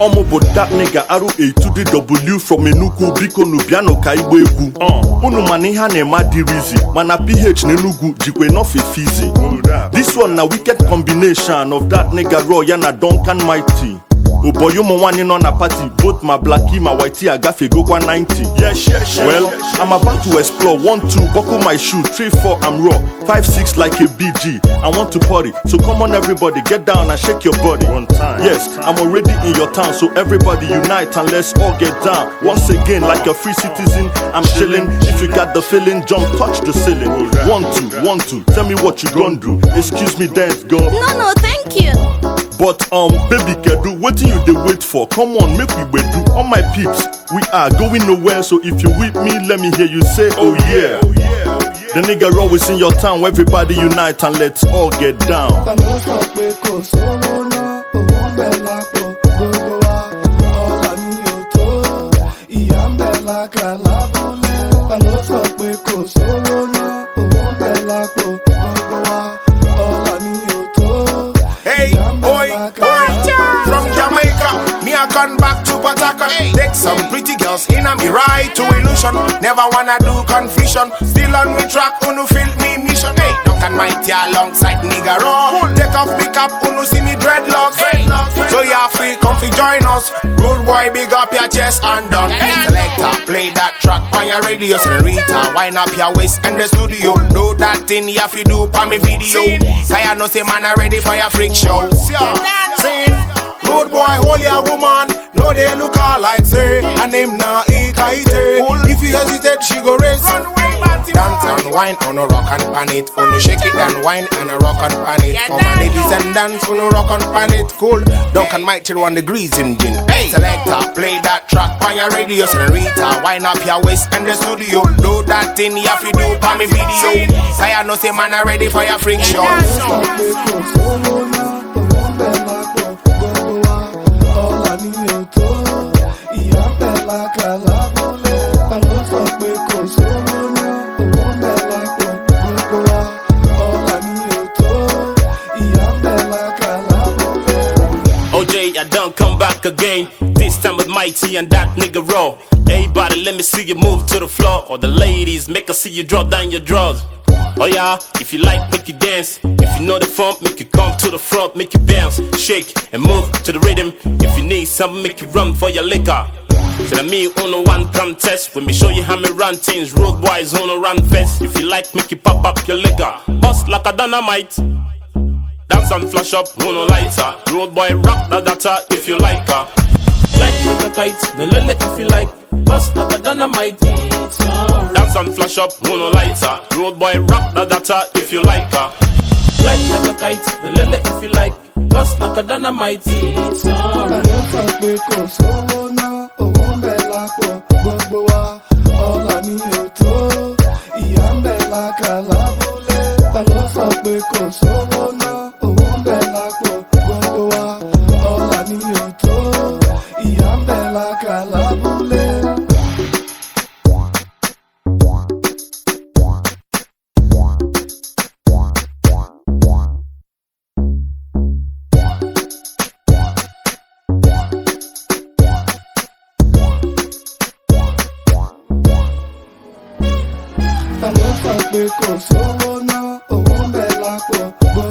ọmụ bụ that nigga R82DW from Enugu biko nu bịanụ ka igba egwu. Uh, unu mana ihe a na-eme mana PH na Enugu jikwe nọfe fizi this one na wicked combination of that nigga raw ya na Duncan Mighty ụbọyị ụmụ nwaanyị nọ na party. Both ma blackie ma whitey agafegokwa 90 yes, yes, well i'm about to explore. 1 2 buckle my shoe. 3 4 i'm raw. 5 6 like a bg i want to party. So come on everybody get down and shake your body. One time. Yes i'm already in your town. So everybody unite and let's all get down. Once again like a free citizen i'm chilling. If you got the feeling jump touch the ceiling. One two one two. Tell me what you gonna do. Excuse me dance girl. No, no, thank you. But um, baby Kedu, wetin you dey wait for? Come on, make we gbedu. All my peeps, we are going nowhere. So if you with me, let me hear you say, oh yeah. The nigga always in your town, everybody unite and let's all get down. ta Take some pretty girls in a me right to illusion. Never wanna do confusion. Still on me track, unu feel me mission. Hey, Duncan Mighty alongside nigga raw. Take off pick up, unu see me dreadlocks. Hey, so you free, come fi join us. Good boy, big up your chest and done. Hey, selector, play that track on your radio. Senorita, wind up your waist in the studio. Do that thing you have to do for me video. Say I know say man, I ready for your freak show. Dancing. Rude boy, hold your woman. No, they look all like say. And him na ikaite. If you hesitate, she go race. Dance and wine on a rock and pan it. On shake it and wine and a rock and pan it. For my ladies and dance on a rock and pan it. Cool. Duncan Mighty one degrees engine. Hey, selector, play that track on your radio. Senorita, wind up your waist in the studio. Do that thing you have to do for me video. Say I know say man, I ready for your freak I done come back again. This time with Mighty and that nigga raw. Everybody, let me see you move to the floor. Or the ladies, make us see you drop down your drawers. Oh yeah, if you like, make you dance. If you know the form, make you come to the front, make you bounce, shake and move to the rhythm. If you need something, make you run for your liquor. That me on the one contest. When me show you how me run things, road boys on the run fest. If you like, make you pop up your liquor. Bust like a dynamite. Dance and flash up, who no lighter. Road boy, rock the data if you like her. Like with a kite, the lily if you like. Bust like a dynamite. Dance and flash up, who no lighter. Road boy, rock the data if you like her. Like with a kite, the lily if you like. Bust like a dynamite. Lápò gbogbo wa ọ̀la ni ò tó ìyá ń bẹ lákà lábúlé ta ló sọ pé kò sówó ná. Owó bẹ lápò gbogbo wa ọ̀la ni ò tó ìyá ń bẹ lákà ló sọ pé kò